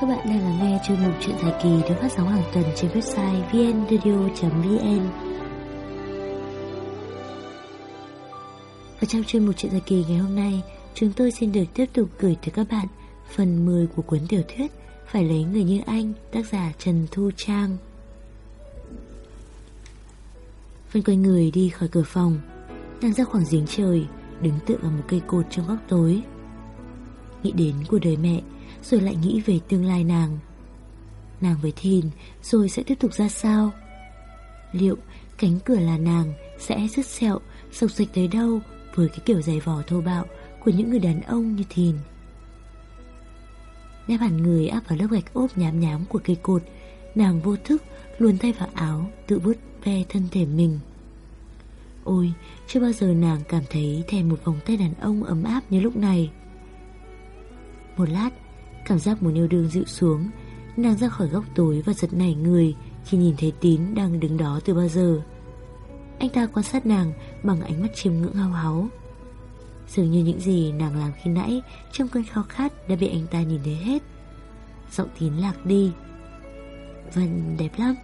Các bạn đang lắng nghe chương mục chuyện dài kỳ được phát sóng hàng tuần trên website vnradio.vn Và trong chuyên mục chuyện dài kỳ ngày hôm nay, chúng tôi xin được tiếp tục gửi tới các bạn phần 10 của cuốn tiểu thuyết Phải lấy người như anh, tác giả Trần Thu Trang. Vân quay người đi khỏi cửa phòng, đang ra khoảng giếng trời, đứng tựa vào một cây cột trong góc tối. Nghĩ đến cuộc đời mẹ, rồi lại nghĩ về tương lai nàng. Nàng với Thìn rồi sẽ tiếp tục ra sao? Liệu cánh cửa là nàng sẽ rứt sẹo, Sọc dịch tới đâu với cái kiểu giày vò thô bạo của những người đàn ông như Thìn? Đáp hẳn người áp vào lớp gạch ốp nhám nhám của cây cột, nàng vô thức luồn tay vào áo, tự vuốt ve thân thể mình. Ôi, chưa bao giờ nàng cảm thấy thèm một vòng tay đàn ông ấm áp như lúc này. Một lát, Cảm giác muốn yêu đương dịu xuống Nàng ra khỏi góc tối và giật nảy người Khi nhìn thấy Tín đang đứng đó từ bao giờ. Anh ta quan sát nàng Bằng ánh mắt chiêm ngưỡng hao háo. Dường như những gì nàng làm khi nãy Trong cơn khao khát đã bị anh ta nhìn thấy hết. Giọng Tín lạc đi. Vân đẹp lắm.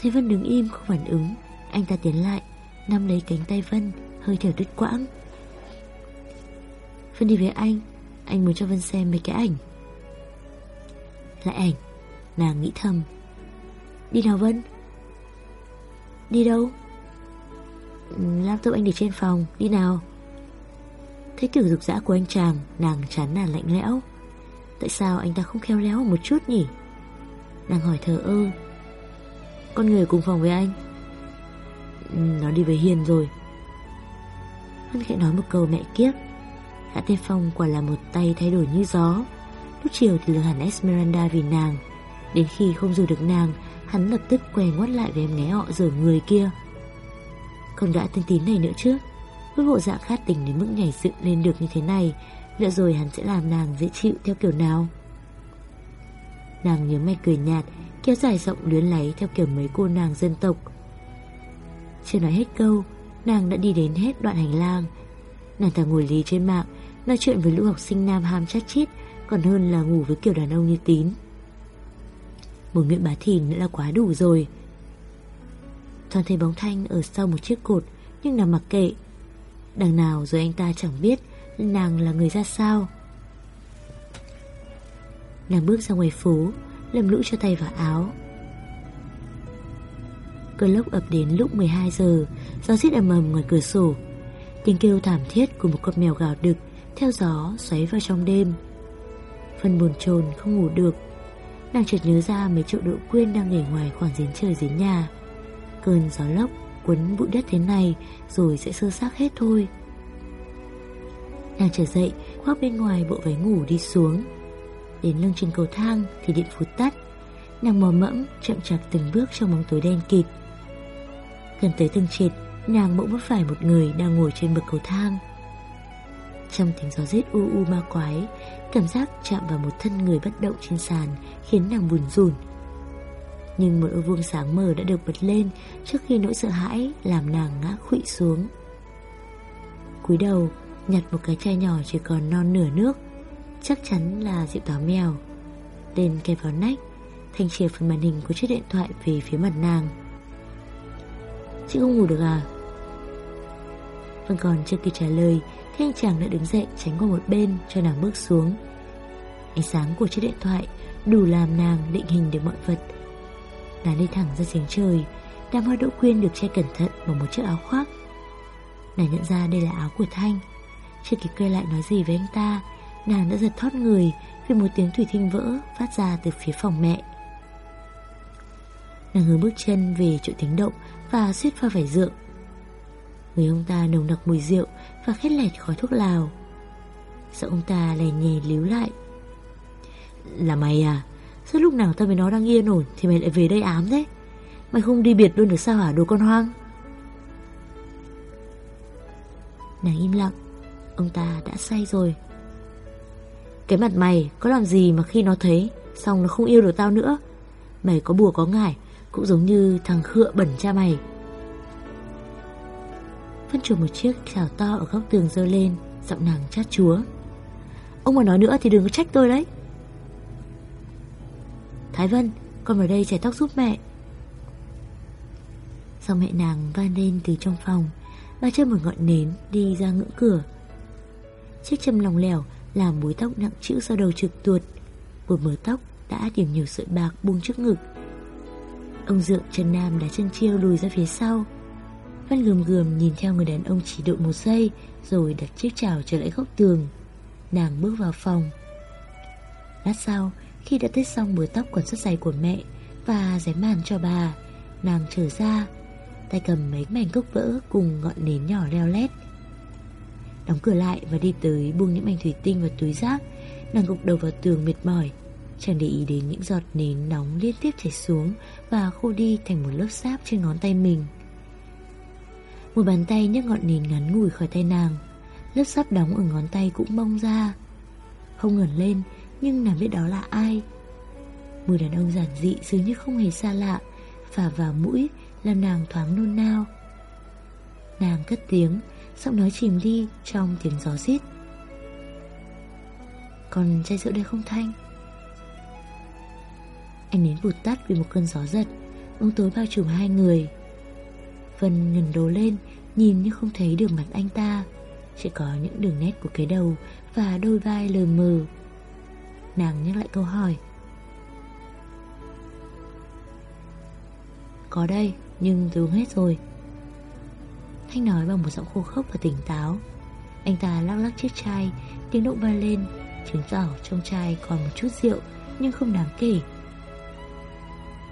Thấy Vân đứng im không phản ứng Anh ta tiến lại Nắm lấy cánh tay Vân Hơi thở đứt quãng. Vân đi với anh anh muốn cho Vân xem mấy cái ảnh. Lại ảnh Nàng nghĩ thầm. Đi nào Vân? Đi đâu? Laptop anh để trên phòng, Đi nào. Thấy kiểu rục dã của anh chàng, Nàng chán nản lạnh lẽo. Tại sao anh ta không khéo léo một chút nhỉ? Nàng hỏi thờ ơ. Con người cùng phòng với anh. Ừ, nó đi với Hiền rồi. Vân khẽ nói một câu mẹ kiếp. Hạ Tê Phong quả là một tay thay đổi như gió. Lúc chiều thì lừa hẳn Esmeralda vì nàng. Đến khi không dù được nàng, Hắn lập tức quay ngoắt lại với em nghe họ dở người kia. Còn đã tên tín này nữa chứ? Với bộ dạng khát tình đến mức nhảy dựng lên được như thế này Liệu rồi hắn sẽ làm nàng dễ chịu theo kiểu nào? Nàng nhớ mày cười nhạt, Kéo dài rộng luyến láy theo kiểu mấy cô nàng dân tộc. Chưa nói hết câu, Nàng đã đi đến hết đoạn hành lang. Nàng ta ngồi lý trên mạng Nói chuyện với lũ học sinh nam ham chát chít, Còn hơn là ngủ với kiểu đàn ông như tín. Một miệng bá thìn đã là quá đủ rồi. Toàn thấy bóng thanh ở sau một chiếc cột, Nhưng nàng mặc kệ. Đằng nào rồi anh ta chẳng biết Nàng là người ra sao. Nàng bước ra ngoài phố, Lầm lũ cho tay vào áo. Cơn lốc ập đến lúc 12 giờ Gió rít ầm ầm ngoài cửa sổ. Tiếng kêu thảm thiết của một con mèo gào đực theo gió xoáy vào trong đêm. Phần buồn chồn không ngủ được, nàng chợt nhớ ra mấy triệu đội quyên đang nhảy ngoài khoảng giếng trời dưới nhà. Cơn gió lốc quấn bụi đất thế này rồi sẽ sơ xác hết thôi. Nàng trở dậy, khoác bên ngoài bộ váy ngủ đi xuống. Đến lưng trên cầu thang thì điện phút tắt. Nàng mò mẫm, chậm chạp từng bước trong bóng tối đen kịt. Gần tới từng trệt, nàng bỗng vấp phải một người đang ngồi trên bậc cầu thang. Trong tiếng gió rít u u ma quái, Cảm giác chạm vào một thân người bất động trên sàn Khiến nàng buồn rùn. Nhưng một ô vuông sáng mờ đã được bật lên Trước khi nỗi sợ hãi Làm nàng ngã khụy xuống. Cúi đầu, Nhặt một cái chai nhỏ chỉ còn non nửa nước, Chắc chắn là rượu táo mèo. Lên kẹp vào nách, Thanh chìa phần màn hình của chiếc điện thoại Về phía mặt nàng. Chị không ngủ được à? Vẫn còn chưa kịp trả lời Thế anh chàng đã đứng dậy tránh qua một bên cho nàng bước xuống. Ánh sáng của chiếc điện thoại Đủ làm nàng định hình được mọi vật. Nàng đi thẳng ra giếng trời Đám hoa đỗ quyên được che cẩn thận Bằng một chiếc áo khoác. Nàng nhận ra đây là áo của Thanh. Chưa kịp quay lại nói gì với anh ta, Nàng đã giật thoát người Vì một tiếng thủy tinh vỡ phát ra từ phía phòng mẹ. Nàng hướng bước chân về chỗ tiếng động Và suýt pha vải dượng Người ông ta nồng nặc mùi rượu Và khét lẹt khói thuốc lào. Sợ ông ta lè nhè líu lại. Là mày à Sao lúc nào tao với nó đang yên ổn Thì mày lại về đây ám thế? Mày không đi biệt luôn được sao hả, đồ con hoang? Nàng im lặng, Ông ta đã say rồi. Cái mặt mày có làm gì mà khi nó thấy, Xong nó không yêu được tao nữa? Mày có bùa có ngải, Cũng giống như thằng khựa bẩn cha mày thân chùa một chiếc chảo to ở góc tường dơ lên Giọng nàng chát chúa. Ông mà nói nữa thì đừng có trách tôi đấy. Thái Vân, con vào đây chải tóc giúp mẹ. Sau mẹ nàng van lên từ trong phòng Bà châm một ngọn nến đi ra ngưỡng cửa. Chiếc châm lòng lẻo làm búi tóc nặng chữ sau đầu trực tuột Vừa mở tóc đã điểm nhiều sợi bạc buông trước ngực. Ông dượng Trần Nam đã chân chiêu lùi ra phía sau. Văn gườm gườm nhìn theo người đàn ông chỉ độ một giây, Rồi đặt chiếc chảo trở lại góc tường. Nàng bước vào phòng. Lát sau, Khi đã tết xong búi tóc còn rất dày của mẹ Và giấy màn cho bà, Nàng trở ra, Tay cầm mấy mảnh cốc vỡ cùng ngọn nến nhỏ leo lét. Đóng cửa lại và đi tới buông những mảnh thủy tinh vào túi rác, Nàng gục đầu vào tường mệt mỏi, Chẳng để ý đến những giọt nến nóng liên tiếp chảy xuống Và khô đi thành một lớp sáp trên ngón tay mình. Một bàn tay nhấc ngọn nến ngắn ngủi khỏi tay nàng. Lớp sáp đóng ở ngón tay cũng bong ra. Không ngẩn lên, Nhưng nàng biết đó là ai. Mùi đàn ông giản dị dường như không hề xa lạ, Phả vào mũi, Làm nàng thoáng nôn nao. Nàng cất tiếng, Giọng nói chìm đi trong tiếng gió rít. Còn chai rượu đây không thanh? Anh nến vụt tắt vì một cơn gió giật. Bóng tối bao trùm hai người. Vân ngần đầu lên, Nhìn nhưng không thấy được mặt anh ta. Chỉ có những đường nét của cái đầu Và đôi vai lờ mờ. Nàng nhắc lại câu hỏi. Có đây, Nhưng tôi uống hết rồi. Thanh nói bằng một giọng khô khốc và tỉnh táo. Anh ta lắc lắc chiếc chai, Tiếng động vang lên. Chứng tỏ trong chai còn một chút rượu, Nhưng không đáng kể.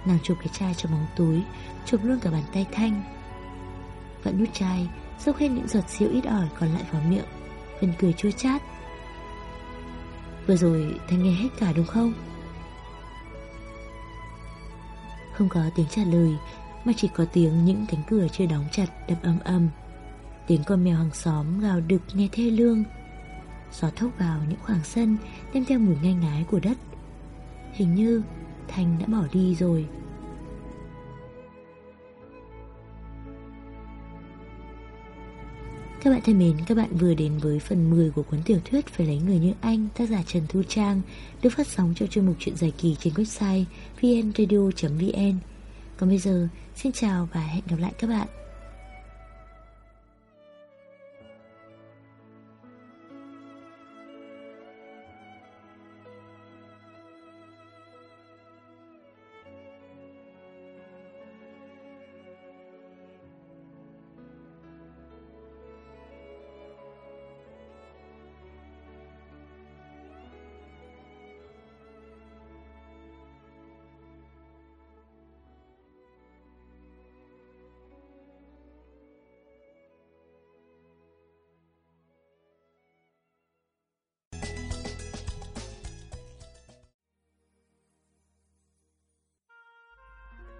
Nàng chụp cái chai trong bóng túi, Chụp luôn cả bàn tay Thanh. Vẫn nút chai Sau khen những giọt rượu ít ỏi còn lại vào miệng Vân cười chua chát. Vừa rồi Thanh nghe hết cả đúng không? Không có tiếng trả lời, Mà chỉ có tiếng những cánh cửa chưa đóng chặt đập âm âm Tiếng con mèo hàng xóm gào đực nghe thê lương. Gió thốc vào những khoảng sân, Đem theo mùi ngai ngái của đất. Hình như Thanh đã bỏ đi rồi. Các bạn thân mến, các bạn vừa đến với phần 10 của cuốn tiểu thuyết Phải lấy người như anh, tác giả Trần Thu Trang, được phát sóng trong chuyên mục truyện dài kỳ trên website vnradio.vn. Còn bây giờ, xin chào và hẹn gặp lại các bạn.